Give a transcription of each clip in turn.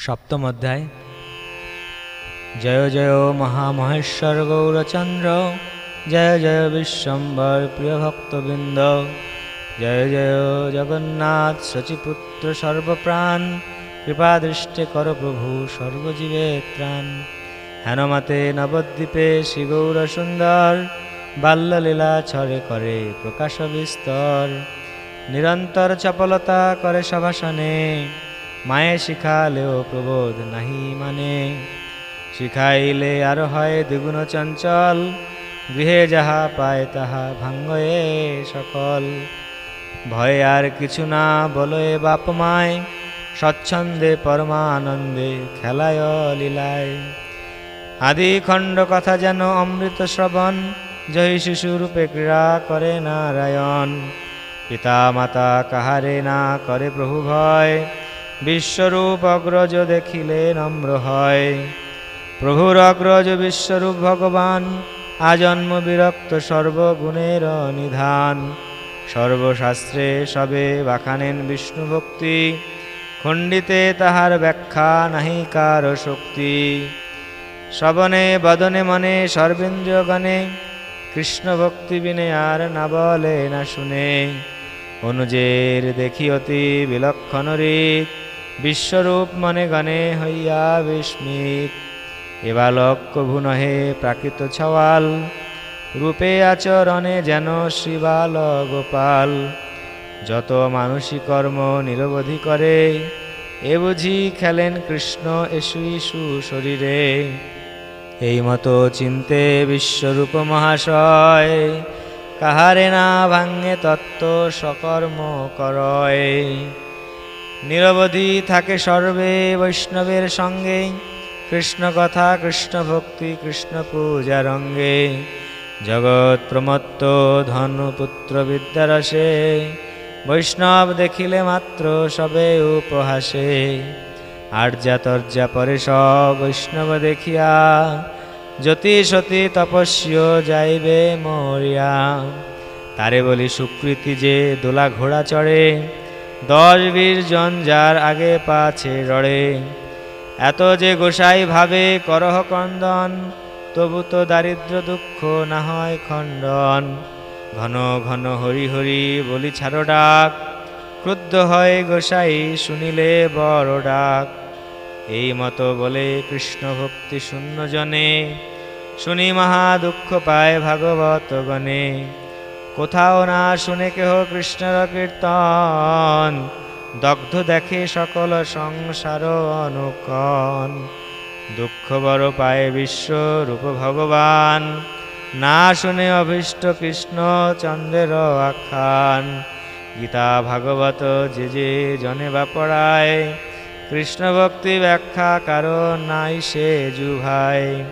সপ্তম অধ্যায়। জয় জয় মহামহেশ্বর গৌরচন্দ্র, জয় জয় বিশ্বম্বর প্রিয় ভক্তবৃন্দ, জয় জয় জগন্নাথ শচীপুত্র সর্বপ্রাণ, কৃপা দৃষ্টে কর প্রভু সর্বজীবে ত্রাণ। হেনমাতে নবদ্বীপে শ্রী গৌর সুন্দর বাল্যলীলা ছড়ে করে প্রকাশ বিস্তর নিরন্তর চপলতা করে সভাসনে মায়ে শিখালেও প্রবোধ নাহি মানে। শিখাইলে আরও হয় দ্বিগুণ চঞ্চল, গৃহে যাহা পায় তাহা ভাঙ্গয়ে সকল। ভয় আর কিছু না বলয়ে বাপ মায়, স্বচ্ছন্দে পরমানন্দে খেলায় লীলায়। আদি খণ্ড কথা যেন অমৃত শ্রবণ, জয় শিশুরূপে ক্রীড়া করে নারায়ণ। পিতা মাতা কাহারে না করে প্রভু ভয় বিশ্বরূপ অগ্রজ দেখিলে নম্র হয়। প্রভুর অগ্রজ বিশ্বরূপ ভগবান, আজন্ম বিরক্ত সর্বগুণের নিধান। সর্বশাস্ত্রে সবে বাখানেন বিষ্ণু ভক্তি, খণ্ডিতে তাহার ব্যাখ্যা নাহি কার শক্তি। শ্রবণে, বদনে, মনে সর্বেন্দ্রিয়গণে কৃষ্ণ ভক্তি বিনে আর না বলে না শুনে। অনুজের দেখি অতি বিলক্ষণ রীত বিশ্বরূপ মনে গণে হইয়া বিস্মিত। এ বালক কভু নহে প্রাকৃত ছওয়াল, রূপে আচরণে যেন শ্রীবাল গোপাল। যত মানসী কর্ম নিরবধি করে, এ বুঝি খেলেন কৃষ্ণ এসু ইসু শরীরে এই মতো চিনতে বিশ্বরূপ মহাশয়, কাহারে না ভাঙ্গে তত্ত্ব সকর্ম করয়। নিরবধি থাকে সর্বে বৈষ্ণবের সঙ্গে। কৃষ্ণ কথা, কৃষ্ণ ভক্তি, কৃষ্ণ পূজা রঙ্গে। জগৎ প্রমত্ত ধনু পুত্র বিদ্যারসে। বৈষ্ণব দেখিলে মাত্র সবে উপহাসে। আর্যা তর্যা পরে সব বৈষ্ণব দেখিয়া, জ্যোতি সতী তপস্য যাইবে মরিয়া। তারে বলি সুকৃতি যে দোলা ঘোড়া চড়ে দশ বীর জন যার আগে পাছে রড়ে। এত যে গোসাই ভাবে করহ কন্দন তবু তো দারিদ্র দুঃখ না হয় খণ্ডন। ঘন ঘন হরি হরি বলি ছাড়ো ডাক, ক্রুদ্ধ হয় গোসাই শুনিলে বড় ডাক। এই মতো বলে কৃষ্ণ ভক্তি শূন্য জনে, শুনি মহা দুঃখ পায় ভাগবত গণে। কোথাও না শুনে কেহ কৃষ্ণর কীর্তন। দগ্ধ দেখে সকল সংসার অনুকন। দুঃখ বড় পায় বিশ্ব রূপ ভগবান। না শুনে অভীষ্ট কৃষ্ণ চন্দ্রের আখ্যান। গীতা ভাগবত যে যে জনে বা পড়ায়। কৃষ্ণ ভক্তি ব্যাখ্যা কারণ নাই সে জুভাই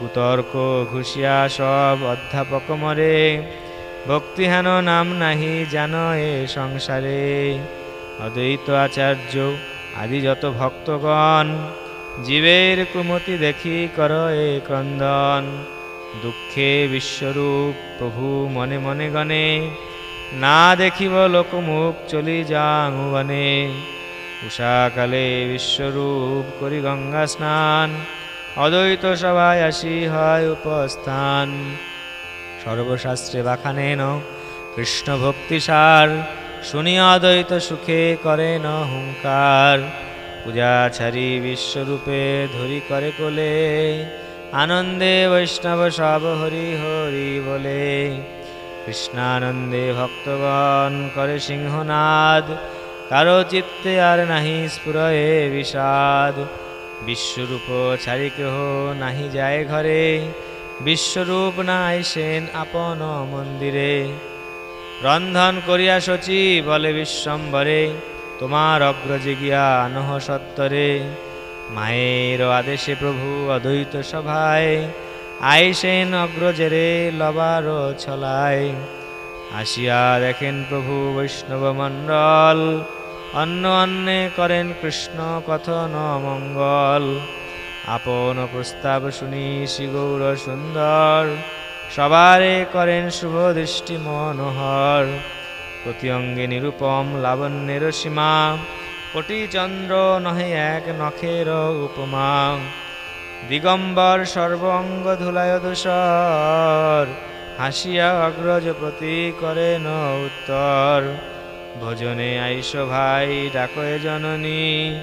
কুতর্ক, ঘুষিয়া সব অধ্যাপক মরে। ভক্তিহেন নাম নাহি জান এ সংসারে। অদ্বৈত আচার্য, আদি যত ভক্তগণ, জীবের কুমতি দেখি কর এ ক্রন্দন। দুঃখে বিশ্বরূপ প্রভু মনে মনে গণে, না দেখিব লোকমুখ চলি যাঙুবনে উষাকালে বিশ্বরূপ করি গঙ্গা স্নান, অদ্বৈত সভায় আসি হয় উপস্থান। সর্বশাস্ত্রে বাখানেন কৃষ্ণ ভক্তিসার শুনিয়া অদ্বৈত সুখে করেন হুঙ্কার। পূজা ছাড়ি বিশ্বরূপে ধরি করে কোলে, আনন্দে বৈষ্ণব সব হরি হরি বলে। কৃষ্ণানন্দে ভক্তগণ করে সিংহনাদ, কারও চিত্তে আর নাহি স্ফুরয়ে বিষাদ। বিশ্বরূপ ছাড়ি কেহ নাহি যায় ঘরে বিশ্বরূপ না আইসেন আপন মন্দিরে। রন্ধন করিয়া শচী বলে বিশ্বম্বরে, তোমার অগ্রজে গিয়া নহ সত্তরে। মায়ের আদেশে প্রভু অদ্বৈত সভায়, আইসেন অগ্রজেরে লবার ছলায়। আসিয়া দেখেন প্রভু বৈষ্ণব মণ্ডল, অন্য অন্যে করেন কৃষ্ণ কথন মঙ্গল। আপন প্রস্তাব শুনি শ্রী গৌর সুন্দর। সবারে করেন শুভ দৃষ্টি মনোহর। প্রতি অঙ্গে নিরূপম লাবণ্যের সীমা। কোটি চন্দ্র নহে এক নখের উপমা। দিগম্বর সর্বঙ্গ ধুলায় দূষর হাসিয়া অগ্রজ প্রতি করে ন উত্তর। ভোজনে আইস ভাই ডাকয়ে জননী।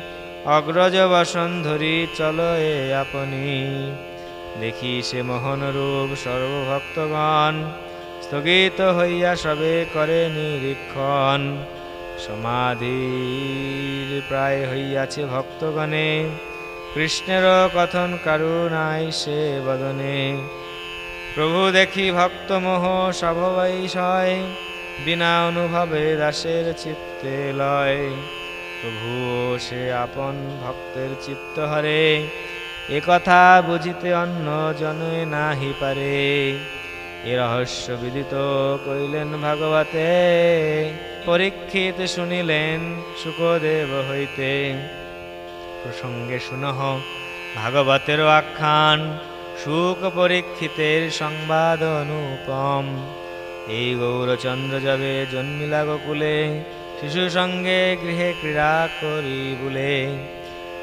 অগ্রজ বসন ধরি চলো এ আপনি। দেখি সে মোহন রূপ সর্বভক্তগণ, স্থগিত হইয়া সবে করে নিরীক্ষণ। সমাধির প্রায় হইয়াছে ভক্তগণে, কৃষ্ণের কথন কারুণাই সে বদনে। প্রভু দেখি ভক্ত মোহ সভবৈষয় বিনা অনুভবে দাসের চিত্তে লয়। প্রভু সে আপন ভক্তের চিত্ত হরে, এ কথা বুঝিতে অন্য জনে নাহি পারে। এ রহস্য বিদিত কইলেন ভাগবতে, পরীক্ষিত শুনিলেন সুখদেব হইতে। প্রসঙ্গে শুনহ ভাগবতের আখ্যান, সুখ পরীক্ষিতের সংবাদ অনুপম। এই গৌরচন্দ্র যাবে জন্মিলা গোকুলে শিশু সঙ্গে গৃহে ক্রীড়া করি বলে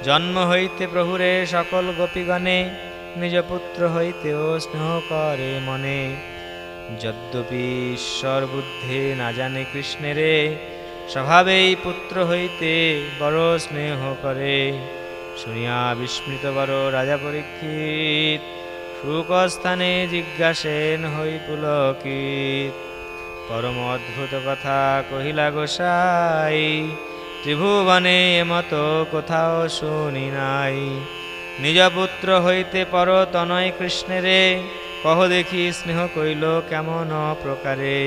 জন্ম হইতে প্রভুরে সকল গোপীগণে, নিজ পুত্র হইতেও স্নেহ করে মনে। যদ্যপি ঈশ্বর বুদ্ধি না জানে কৃষ্ণেরে, স্বভাবেই পুত্র হইতে বড় স্নেহ করে। শুনিয়া বিস্মৃত বড় রাজা পরীক্ষিত সুকস্থানে জিজ্ঞাসেন হই পুলকিত। পরম অদ্ভুত কথা কহিলা গোসাই, ত্রিভুবনে মত কোথাও শুনি নাই। নিজ পুত্র হইতে পর তনয় কৃষ্ণেরে, কহ দেখি স্নেহ কইল কেমন প্রকারে।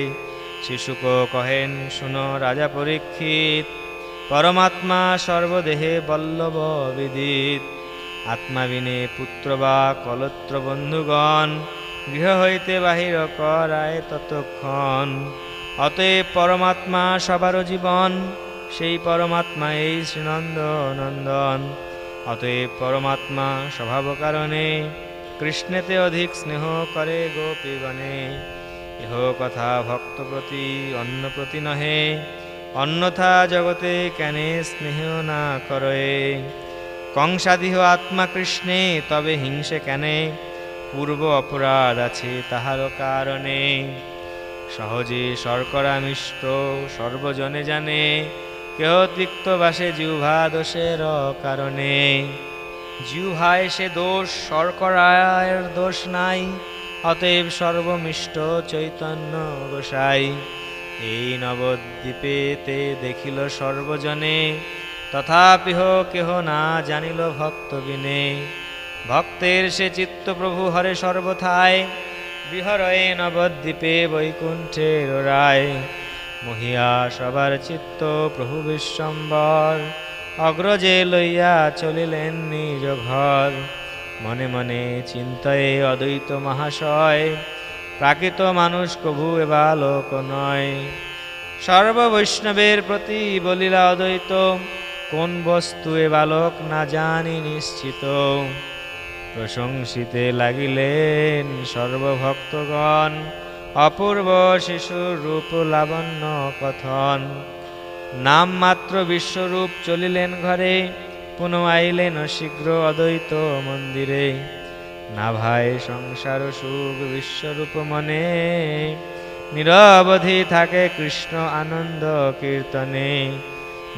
শিশুক কহেন, শুন রাজা পরীক্ষিত, পরমাত্মা সর্বদেহে বল্লভ বিদিত। আত্মাবিনে পুত্র বা কলত্র বন্ধুগণ গৃহ হইতে বাহির করায় ততক্ষণ। অতএব পরমাত্মা সবারও জীবন, সেই পরমাত্মা এই শ্রীনন্দ নন্দন অতএব পরমাত্মা স্বভাব কারণে কৃষ্ণেতে অধিক স্নেহ করে গোপীগণে। ইহ কথা ভক্ত প্রতি অন্য প্রতি নহে, অন্যথা জগতে কেনে স্নেহ না করে। কংসাদিহ আত্মা কৃষ্ণে, তবে হিংসে কেনে? পূর্ব অপরাধ আছে তাহার কারণে। সহজে শর্করা মিষ্ট সর্বজনে জানে, কেহ তিক্ত বাসে জিহ্বা দোষের কারণে। জিহ্বায় সে দোষ শর্করার দোষ নাই, অতএব সর্বমিষ্ট চৈতন্য গোসাই। এই নবদ্বীপেতে দেখিল সর্বজনে, তথাপিহ কেহ না জানিল ভক্ত বিনে ভক্তের সে চিত্ত প্রভু হরে সর্বথায়, বিহরয়ে নবদ্বীপে বৈকুণ্ঠের রায়। মহিয়া সবার চিত্ত প্রভু বিশ্বম্বর, অগ্রজে লইয়া চলিলেন নিজ ঘর। মনে মনে চিন্তয়ে অদ্বৈত মহাশয়, প্রাকৃত মানুষ কভু এ বালক নয়। সর্ববৈষ্ণবের প্রতি বলিলা অদ্বৈত, কোন বস্তু এ বালক না জানি নিশ্চিত। প্রশংসিতে লাগিলেন সর্বভক্তগণ, অপূর্ব শিশুর রূপ লাবণ্য কথন। নাম মাত্র বিশ্বরূপ চলিলেন ঘরে পুনঃ আইলেন শীঘ্র অদ্বৈত মন্দিরে। না ভাই সংসার সুখ বিশ্বরূপ মনে, নিরবধি থাকে কৃষ্ণ আনন্দ কীর্তনে।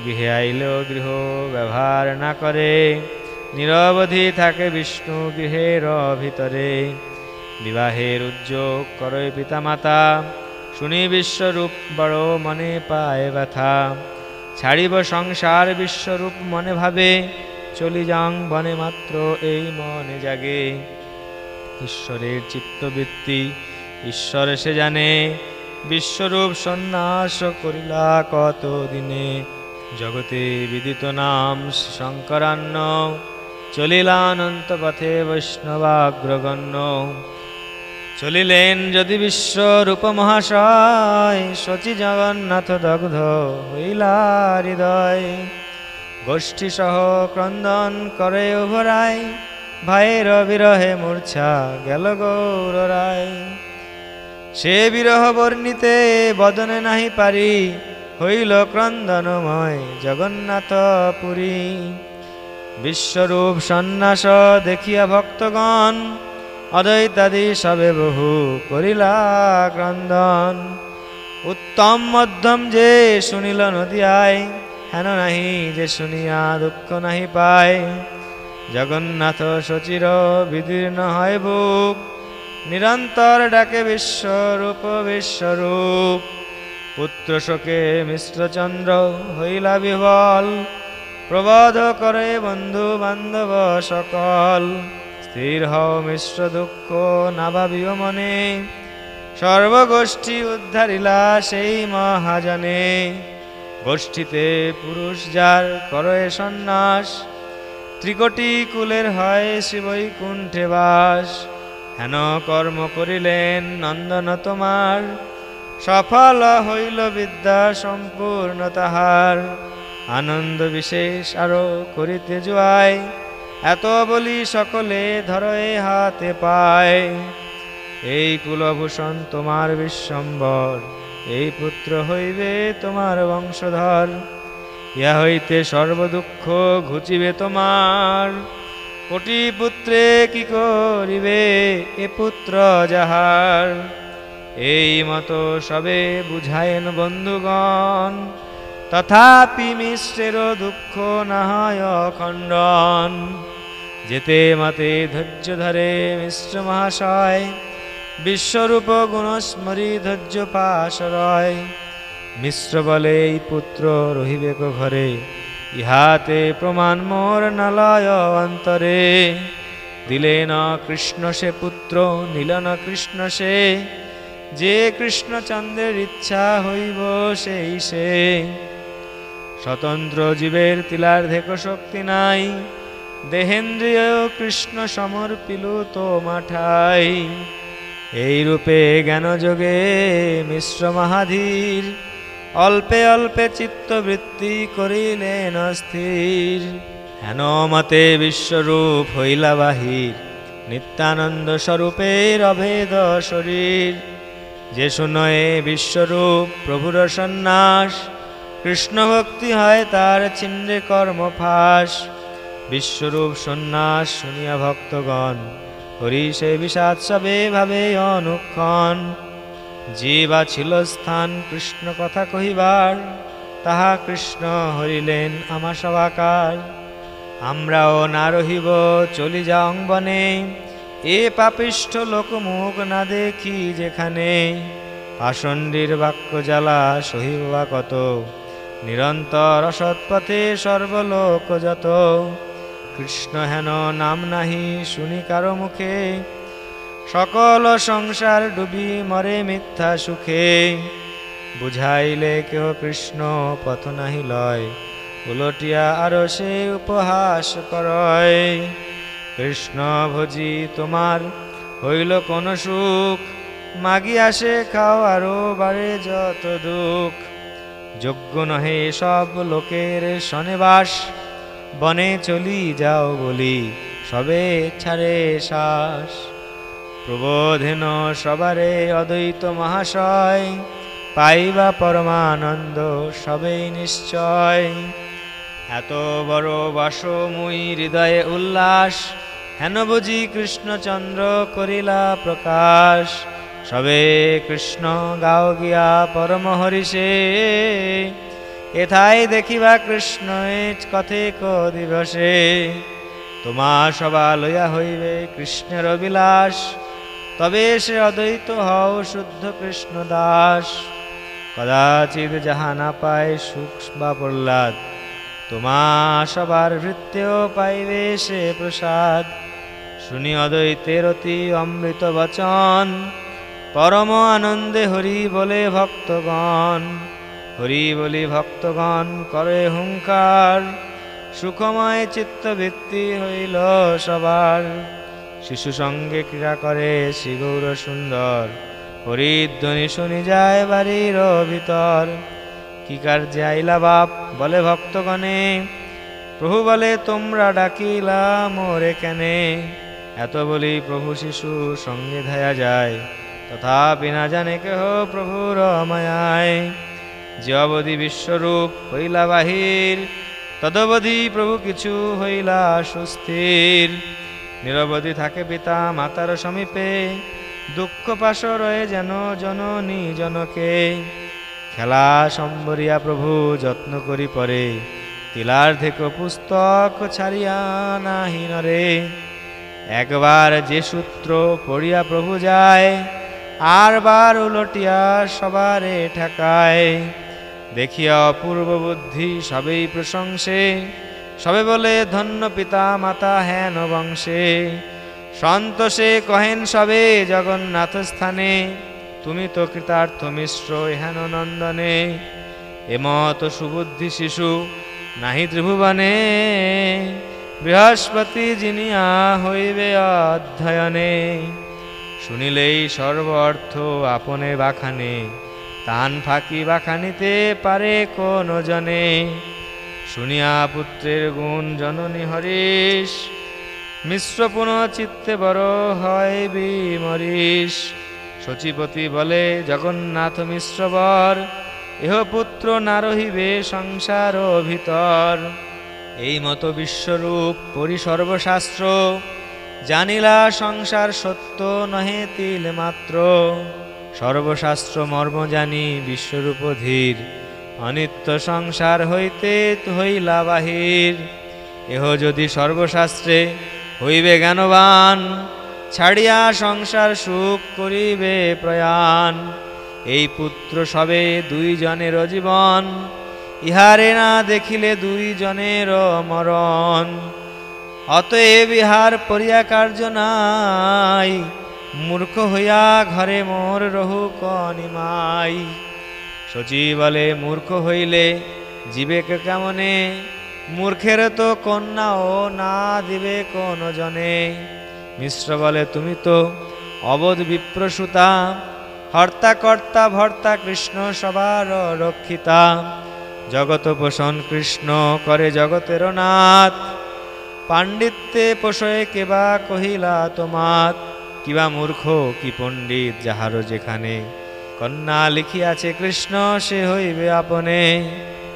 গৃহে আইলেও গৃহ ব্যবহার না করে নিরবধি থাকে বিষ্ণু গৃহের ভিতরে। বিবাহের উদ্যোগ করয় পিতামাতা। শুনি বিশ্বরূপ, বড় মনে পায় ব্যথা। ছাড়িব সংসার, বিশ্বরূপ মনে ভাবে। চলি যাং বনে মাত্র, এই মনে জাগে। ঈশ্বরের চিত্তবৃত্তি, ঈশ্বর সে জানে। বিশ্বরূপ সন্ন্যাস করিলা কত দিনে জগতে বিদিত নাম শঙ্করান্ন। চলিলানন্ত পথে বৈষ্ণবাগ্রগণ্য। চলিলেন যদি বিশ্বরূপ মহাশয় শচী জগন্নাথ দগ্ধ হইলা হৃদয়। গোষ্ঠী সহ ক্রন্দন করে উভরায় ভাইয়ের বিরহে মূর্ছা গেল গৌর রায়। সে বিরহ বর্ণিতে বদনে নাহি পারি, হইল ক্রন্দনময় জগন্নাথ পুরী বিশ্বরূপ সন্ন্যাস, দেখিয়া ভক্তগণ, অদ্বৈতাদি সবে বহু করিলা ক্রন্দন। উত্তম মধ্যম যে শুনিল নদিয়ায়, হেন নাহি যে শুনিয়া দুঃখ নাহি পায়। জগন্নাথ শচির বিদীর্ণ হয় বুক, নিরন্তর ডাকে বিশ্বরূপ বিশ্বরূপ। পুত্র শোকে মিশ্রচন্দ্র হইলা বিহল প্রবাদ করে বন্ধু বান্ধব সকল। স্থির হও মিশ্র দুঃখ না ভাবিও মনে সর্বগোষ্ঠী উদ্ধারিলা সেই মহাজনে। গোষ্ঠীতে পুরুষ যার করয়ে সন্ন্যাস, ত্রিকটি কুলের হয় শিবই কুণ্ঠে বাস। হেন কর্ম করিলেন নন্দন তোমার, সফল হইল বিদ্যা সম্পূর্ণ তাহার। আনন্দ বিশেষ আরও করিতে জুয়ায় এত বলি সকলে ধরয়ে হাতে পায়। এই কুলভূষণ তোমার বিশ্বম্বর, এই পুত্র হইবে তোমার বংশধর। ইয়া হইতে সর্বদুঃখ ঘুচিবে তোমার। কোটি পুত্রে কি করিবে এ পুত্র যাহার? এই মতো সবে বুঝায়েন বন্ধুগণ তথাপি মিশ্রের দুঃখ না হয় খণ্ডন। যেতে মতে ধৈর্য ধরে মিশ্র মহাশয়, বিশ্বরূপ গুণস্মরী ধৈর্য পাশরয়। মিশ্র বলে এই পুত্র রহিবে ঘরে ইহাতে প্রমাণ মোর নলয় অন্তরে। দিলেন কৃষ্ণ সে পুত্র নিলন কৃষ্ণ সে, যে কৃষ্ণচন্দ্রের ইচ্ছা হইব সেই সে। স্বতন্ত্র জীবের তিলার্ধেক শক্তি নাই। দেহেন্দ্রিয় কৃষ্ণ সমর্পিল তো মাঠাই। এই রূপে জ্ঞানযোগে মিশ্র মহাধীর। অল্পে অল্পে চিত্তবৃত্তি করিলেন স্থির হেন মতে বিশ্বরূপ হইলা বাহির। নিত্যানন্দ স্বরূপের অভেদ শরীর। যে শুনয়ে বিশ্বরূপ প্রভুর সন্ন্যাস কৃষ্ণ ভক্তি হয় তার চিন্ডে কর্মফাস বিশ্বরূপ সন্ন্যাস শুনিয়া ভক্তগণ, হরি সে বিষাদ সবে ভাবে অনুক্ষণ। যে বা ছিল স্থান, কৃষ্ণ কথা কহিবার, তাহা কৃষ্ণ হরিলেন আমা সবাকার আমরাও না রহিব, চলি যাও বনে এ পাপিষ্ঠ লোকমুখ না দেখি যেখানে। পাষণ্ডীর বাক্য জ্বালা সহিব কত নিরন্তর সৎপথে সর্বলোক যত কৃষ্ণ হেন নাম নাহি, শুনি কারও মুখে। সকল সংসার ডুবি মরে মিথ্যা সুখে। বুঝাইলে কেহ কৃষ্ণ, পথ নাহি লয়। উলটিয়া আরও সে উপহাস করয়। কৃষ্ণ ভোজি, তোমার হইল কোন সুখ? মাগি আসে খাও আরও বাড়ে যত দুঃখ। যোগ্য নহে সব লোকের শনেবাস বনে চলি যাও বলি, সবে ছাড়ে শ্বাস। প্রবোধেন সবারে অদ্বৈত মহাশয়, পাইবা পরমানন্দ সবেই নিশ্চয়। এত বড় বাস মুই হৃদয়ে উল্লাস, হেন বুঝি কৃষ্ণচন্দ্র করিলা প্রকাশ। সবে কৃষ্ণ গাও গিয়া পরম হরিষে। এথাই দেখিবা কৃষ্ণ কথে ক দিবসে। তোমা সবা লইয়া হইবে কৃষ্ণের বিলাস তবে সে অদ্বৈত হও শুদ্ধ কৃষ্ণ দাস। কদাচিৎ যাহা না পায় সুখ বা প্রহ্লাদ, তোমা সবার ভৃত্যেও পাইবে সে প্রসাদ। শুনি অদ্বৈতের অতি অমৃত বচন। পরম আনন্দে হরি বলে ভক্তগণ, হরি বলি ভক্তগণ, করে হুঙ্কার, সুখময় চিত্তবৃত্তি হইল সবার। শিশু সঙ্গে ক্রীড়া করে শ্রী গৌর সুন্দর, হরিধ্বনি শুনি যায় বাড়ির ভিতর। কি কার্যে আইলা বাপ, বলে ভক্তগণে, প্রভু বলে তোমরা ডাকিলা মোরে কেনে। এত বলি প্রভু শিশু সঙ্গে ধায়া যায় তথাপি না জানে কেহ প্রভুর মায়ায়। যে বিশ্বরূপ হইলা বাহির, তদবধি প্রভু কিছু হইলা সুস্থির। নিরবধি থাকে পিতা মাতার সমীপে, দুঃখ পাশ রয়ে যেন জননী জনকে। খেলা সম্বরিয়া প্রভু যত্ন করি পরে তিলার্ধেক পুস্তক ছাড়িয়া নাহি নরে। একবার যে সূত্র পড়িয়া প্রভু যায় আর বার উলটিয়া সবারে ঠেকায়। দেখিয়া অপূর্ব বুদ্ধি সবেই প্রশংসে, সবে বলে, ধন্য পিতা মাতা হেন বংশে। সন্তোষে কহেন সবে জগন্নাথ স্থানে, তুমি তো কৃতার্থ মিশ্র, হেন নন্দনে। এমত সুবুদ্ধি শিশু নাহি ত্রিভুবনে। বৃহস্পতি জিনিয়া হইবে অধ্যয়নে। শুনিলেই সর্ব অর্থ আপনে বাখানে। তান ফাঁকি বাখানিতে পারে কোন জনে। শুনিয়া পুত্রের গুণ জননী হরিশ, মিশ্র চিত্তে বড় হয় বিমরিষ সচিপতি বলে, জগন্নাথ মিশ্রবর এহ পুত্র না রহিবে সংসার ভিতর। এই মতো বিশ্বরূপ পরি সর্বশাস্ত্র জানিলা সংসার সত্য নহে তিল মাত্র। সর্বশাস্ত্র মর্ম জানি বিশ্বরূপ ধীর অনিত্য সংসার হইতে হইলা বাহির। এহ যদি সর্বশাস্ত্রে হইবে জ্ঞানবান, ছাড়িয়া সংসার সুখ করিবে প্রয়াণ। এই পুত্র সবে দুইজনের জীবন, ইহারে না দেখিলে দুইজনের মরণ। অতএব ইহার পরিয়া কার্য নাই। মূর্খ হইয়া ঘরে মোর রহু কনিমাই সচি বলে মূর্খ হইলে জীবেকে কেমনে? মূর্খের তো কন্যা ও না দিবে কোন জনে। মিশ্র বলে তুমি তো অবধ বিপ্রসুতা। হর্তা কর্তা ভর্তা কৃষ্ণ সবার রক্ষিতা। জগত পোষণ কৃষ্ণ করে জগতের নাথ। পাণ্ডিত্যে পোষয়ে কেবা কহিলা তোমাত, কিবা মূর্খ কি পণ্ডিত যাহারও যেখানে? কন্যা লিখিয়াছে, কৃষ্ণ, সে হইবে আপনে।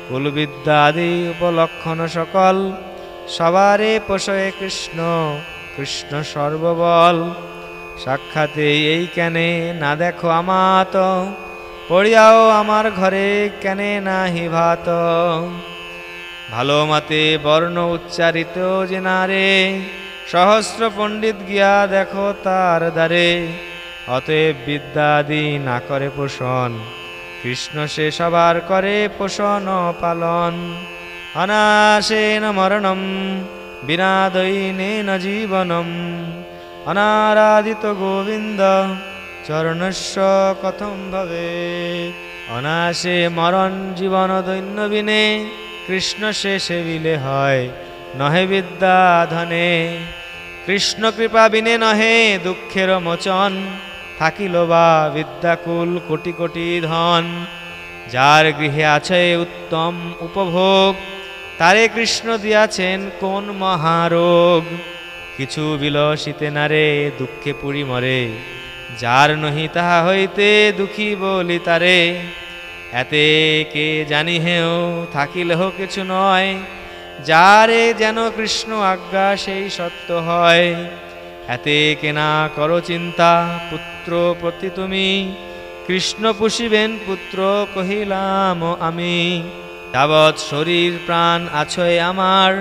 কুলবিদ্যা আদি উপলক্ষণ সকল। সবারে পোষয়ে কৃষ্ণ কৃষ্ণ সর্ববল। সাক্ষাতে এই কেনে না দেখো আমাত, পড়িয়াও আমার ঘরে কেনে নাহি ভাত। ভালো মতে বর্ণ উচ্চারিত যে নারে সহস্র পণ্ডিত গিয়া দেখো তার দ্বারে। অতএব বিদ্যাদি না করে পোষণ। কৃষ্ণ সে সবার করে পোষণ পালন। অনাশেন মরণম, বিনা দৈনেন জীবনম। অনারাধিত গোবিন্দ চরণস্য কথম ভবে। অনাশে মরণ জীবন দৈন্য বিনে। কৃষ্ণ সে সেবিলে হয়, নহে বিদ্যা ধনে কৃষ্ণ কৃপা বিনে নহে দুঃখের মোচন, থাকিল বা বিদ্যাকুল কোটি কোটি ধন। যার গৃহে আছে উত্তম উপভোগ, তারে কৃষ্ণ দিয়াছেন কোন মহারোগ। কিছু বিলসিতে নারে দুঃখে পুরি মরে, যার নহি তাহা হইতে দুঃখী বলি তারে। এতে কে জানি হেও থাকিলেহ কিছু নয়, যারে যেন কৃষ্ণ আজ্ঞা সেই সত্য হয়। এতে কেনা করো চিন্তা, পুত্র প্রতি তুমি, কৃষ্ণ পুষিবেন পুত্র কহিলাম আমি। যাবৎ শরীর প্রাণ আছয় আমার,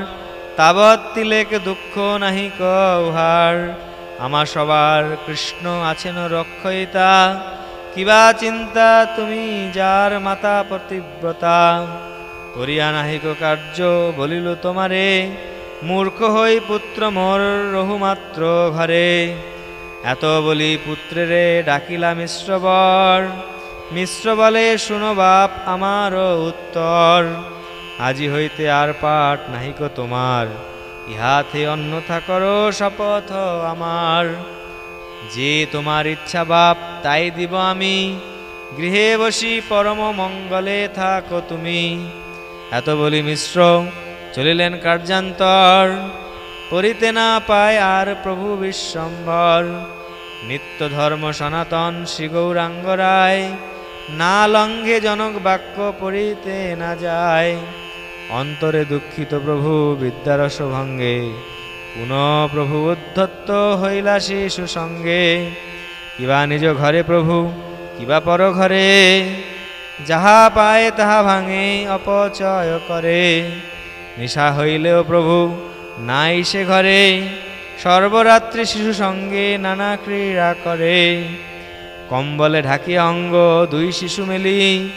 তাবৎ তিলেক দুঃখ নাহি কহার। আমার সবার কৃষ্ণ আছেন রক্ষয়িতা কিবা চিন্তা, তুমি যার মাতা প্রতিব্রতা করিয়া নাহিক কার্য বলিল তোমারে মূর্খ হই পুত্র মোর রহুমাত্র ঘরে এত বলি পুত্রেরে ডাকিলা মিশ্রবর মিশ্র বলে শুনো বাপ আমার উত্তর আজি হইতে আর পাঠ নাহিক তোমার ইহাতে অন্যথা করো শপথ আমার যে তোমার ইচ্ছা বাপ, তাই দিব আমি। গৃহে বসি পরম মঙ্গলে থাকো তুমি। এত বলি মিশ্র, চলিলেন কার্যান্তর। করিতে না পায় আর প্রভু বিশ্বম্বর নিত্য ধর্ম সনাতন শ্রী গৌরাঙ্গ রায়, না লঙ্ঘে জনক বাক্য পড়িতে না যায়। অন্তরে দুঃখিত প্রভু বিদ্যারস ভঙ্গে। পুনঃ প্রভু উদ্ধত্ত হইলা শিশু সঙ্গে। কিবা নিজ ঘরে প্রভু, কিবা পর ঘরে। যাহা পায় তাহা ভাঙে, অপচয় করে। নিশা হইলেও প্রভু নাই সে ঘরে। সর্বরাত্রি শিশু সঙ্গে নানা ক্রীড়া করে। কম্বলে ঢাকিয়া অঙ্গ, দুই শিশু মেলি।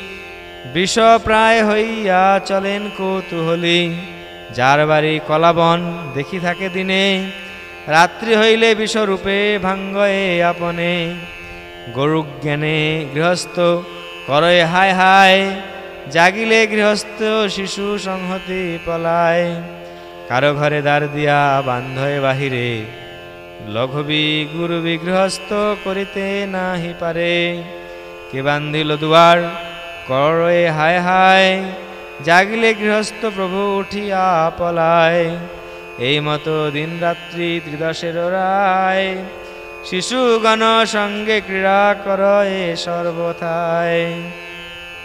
বৃষ প্রায় হইয়া চলেন কৌতূহলী। যার বাড়ি কলাবন দেখি থাকে দিনে, রাত্রি হইলে বিষরূপে ভাঙ্গয়ে আপনে। গরু জ্ঞানে গৃহস্থ করয়ে হায় হায়, জাগিলে গৃহস্থ শিশু সংহতি পলায়। কারও ঘরে দ্বার দিয়া বান্ধয়ে বাহিরে, লঘবি গুরু বিগৃহস্থ করিতে নাহি পারে। কে বান্ধিল দুয়ার, করয়ে হায় হায় জাগিলে গৃহস্থ প্রভু উঠিয়া পলায়। এই মতো দিন রাত্রি ত্রিদশের রায়। শিশুগণ সঙ্গে ক্রীড়া করয়ে সর্বথায়।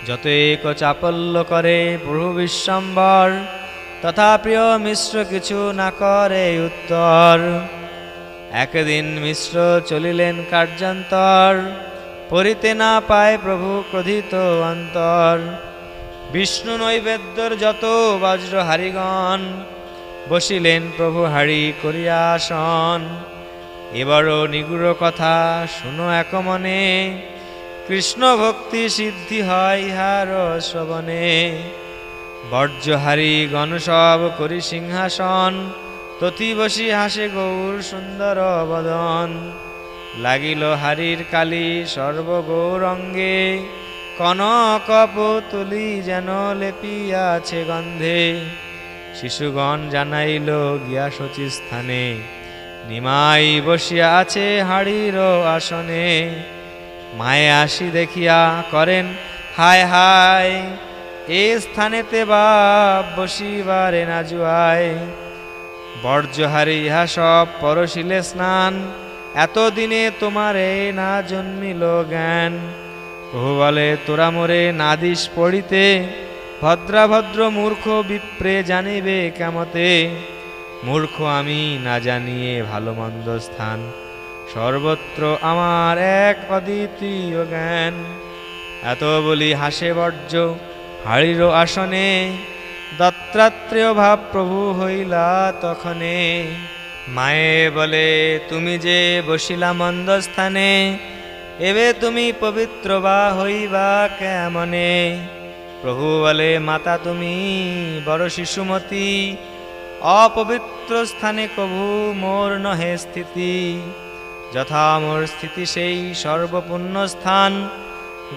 যত এক চাপল্য করে প্রভু বিশ্বম্বর তথা প্রিয় মিশ্র কিছু না করে উত্তর। একদিন মিশ্র চলিলেন কার্যান্তর পরিতে না পায় প্রভু ক্রোধিত অন্তর। বিষ্ণু নৈবেদ্যর যত বজ্র হারিগণ বসিলেন প্রভু হাড়ি করিয়া আসন। এবার নিগুড় কথা শুনো এক মনে, কৃষ্ণ ভক্তি সিদ্ধি হয় ইহার শ্রবণে। বর্জ্যহারি গণ সব করি সিংহাসন তথি বসি হাসে গৌর সুন্দর বদন। লাগিল হারির কালি সর্বগৌরঙ্গে কনক তুলি যেন লেপিয়াছে গন্ধে। শিশুগণ জানাইল, গিয়া শচী স্থানে। নিমাই বসিয়া আছে হাড়ির আসনে। মায়ে আসি দেখিয়া করেন হায় হায় এ স্থানেতে বাপ বসিবারে না জুয়ায় বর্জ্যহারি, ইহা সব পরশিলে স্নান। এতদিনে তোমারে না জন্মিল জ্ঞান। প্রভু বলে, তোরা মোরে নাদিস পড়িতে। ভদ্রাভদ্র মূর্খ বিপ্রে জানিবে কেমতে। মূর্খ আমি না জানিয়ে ভালো মন্দ স্থান। সর্বত্র আমার এক অদ্বিতীয় জ্ঞান। এত বলি হাসে বর্জ্য হাড়ির আসনে। দত্তাত্রেয় ভাব প্রভু হইলা তখনে। মায়ে বলে, তুমি যে বসিলা মন্দস্থানে এবে তুমি পবিত্র বা হইবা কেমনে? প্রভু বলে, মাতা তুমি বড় শিশুমতী, অপবিত্র স্থানে কভু মোর নহে স্থিতি। যথা মোর স্থিতি সেই সর্বপূর্ণ স্থান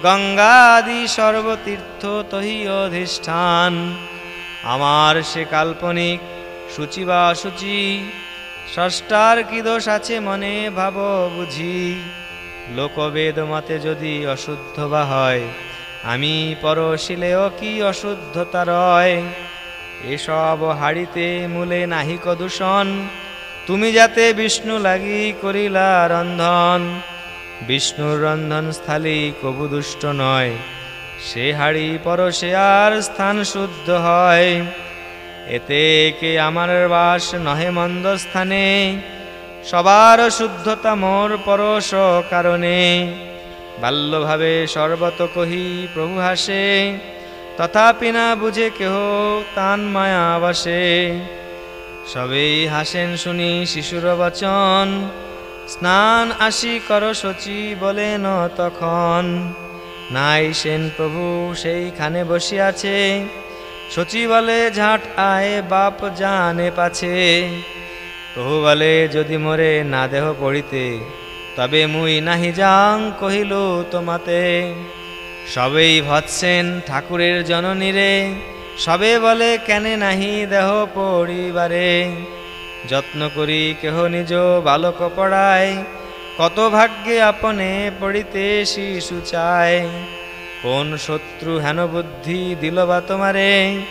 গঙ্গা আদি সর্বতীর্থ তহি অধিষ্ঠান। আমার সে কাল্পনিক সূচি বা সূচি, ষষ্ঠার কি দোষ আছে মনে ভাব বুঝি। লোকবেদ মতে যদি অশুদ্ধ বা হয়, আমি পরশিলেও কি অশুদ্ধতা রয়? এসব হাড়িতে মূলে নাহিক দূষণ তুমি যাতে বিষ্ণু লাগি করিলা রন্ধন। বিষ্ণুর রন্ধন স্থলী কবু দুষ্ট নয়, সে হাড়ি পরশে আর স্থান শুদ্ধ হয়। এতে কে আমার বাস নহে মন্দ স্থানে সবার শুদ্ধতা মোর পরশ কারণে। বাল্যভাবে সর্বত কহি প্রভু হাসে, তথাপি না বুঝে কেহ তান মায়া বসে। সবেই হাসেন শুনি শিশুর বচন, স্নান আসি কর সচি বলেন তখন। নাই সেন প্রভু সেইখানে বসিয়াছে সচি বলে ঝাঁট আয়, বাপ জানে পাছে। প্রভু বলে, যদি মোরে না দেহ পড়িতে, তবে মুই নাহি যাং কহিল তোমাতে। সবেই ভৎসেন ঠাকুরের জননীরে সবে বলে, কেনে নাহি দেহ পড়িবারে? যত্ন করি কেহ নিজ বালক পড়ায়, কত ভাগ্যে আপনে পড়িতে শিশু চায়। কোন শত্রু হেন বুদ্ধি দিল বা তোমারে?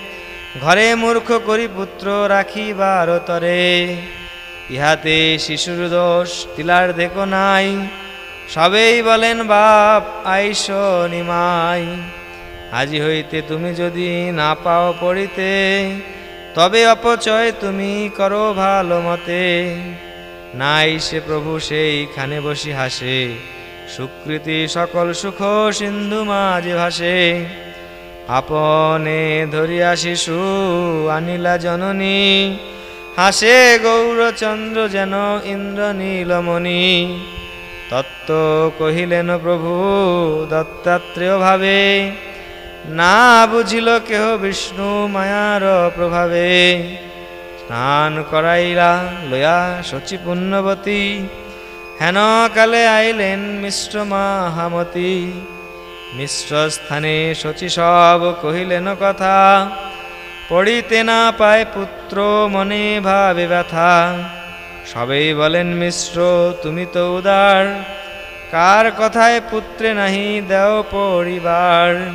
ঘরে মূর্খ করি পুত্র রাখিবার তরে। ইহাতে শিশুর দোষ তিলার দেখো নাই। সবেই বলেন, বাপ, আইস নিমাই। আজি হইতে তুমি যদি না পাও পড়িতে, তবে অপচয় তুমি করো ভালো মতে। নাই সে প্রভু সেইখানে বসি হাসে, সুকৃতি সকল সুখ সিন্ধু মাঝে ভাসে। আপনে ধরিয়া শিশু আনিলা জননী হাসে গৌরচন্দ্র যেন ইন্দ্র নীলমণি তত্ত্ব কহিলেন, প্রভু দত্তাত্রেয় ভাবে না বুঝিল কেহ বিষ্ণু মায়ার প্রভাবে। স্নান করাইলা, লয়া শচী পুণ্যবতী। হেন কালে আইলেন মিশ্র মাহামতি। মিশ্র স্থানে শচী সব কহিলেন কথা। পড়িতে না পায় পুত্র, মনে ভাবে ব্যথা। সবেই বলেন, মিশ্র, তুমি তো উদার। কার কথায় পুত্রে নাহি, দেও পরিবার।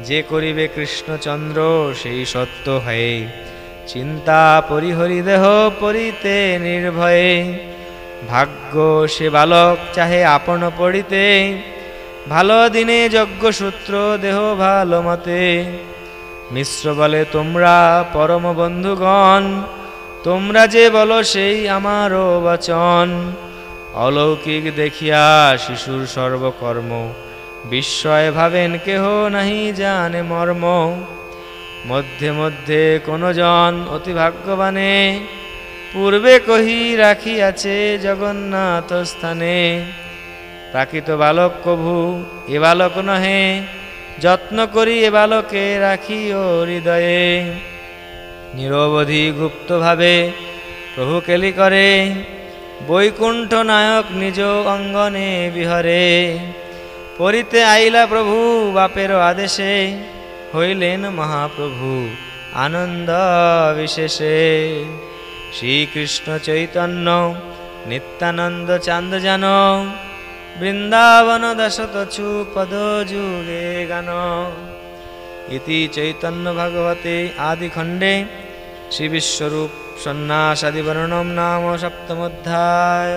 যে করিবে কৃষ্ণচন্দ্র, সেই সত্য হয়ে। চিন্তা পরিহরি দেহ পরিতে নির্ভয়ে। ভাগ্য, সে বালক চাহে আপন পড়িতে। ভালো দিনে যজ্ঞসূত্র দেহ ভালো মতে। মিশ্র বলে তোমরা পরম বন্ধুগণ, তোমরা যে বলো সেই আমারও বচন। অলৌকিক দেখিয়া শিশুর সর্বকর্ম বিস্ময় ভাবেন কেহ নাহি জানে মর্ম। মধ্যে মধ্যে কোন জন অতি ভাগ্যবানে, পূর্বে কহি রাখিয়াছে জগন্নাথ স্থানে প্রাকৃত বালক কভু, এ বালক নহে যত্ন করি এ বালকে রাখিও হৃদয়ে। নিরবধি গুপ্তভাবে প্রভু কেলি করে, বৈকুণ্ঠ নায়ক নিজ অঙ্গনে বিহরে। পরিতে আইলা প্রভু বাপের আদেশে, হইলেন মহাপ্রভু আনন্দ বিশেষে। শ্রীকৃষ্ণ চৈতন্য নিত্যানন্দ চান্দ জান বৃন্দাবন দশতছু পদ যুগে গান ইতি চৈতন্য ভাগবতে আদিখণ্ডে শ্রীবিশ্বরূপ সন্ন্যাসাদিবর্ণম নাম সপ্তমোধ্যায়।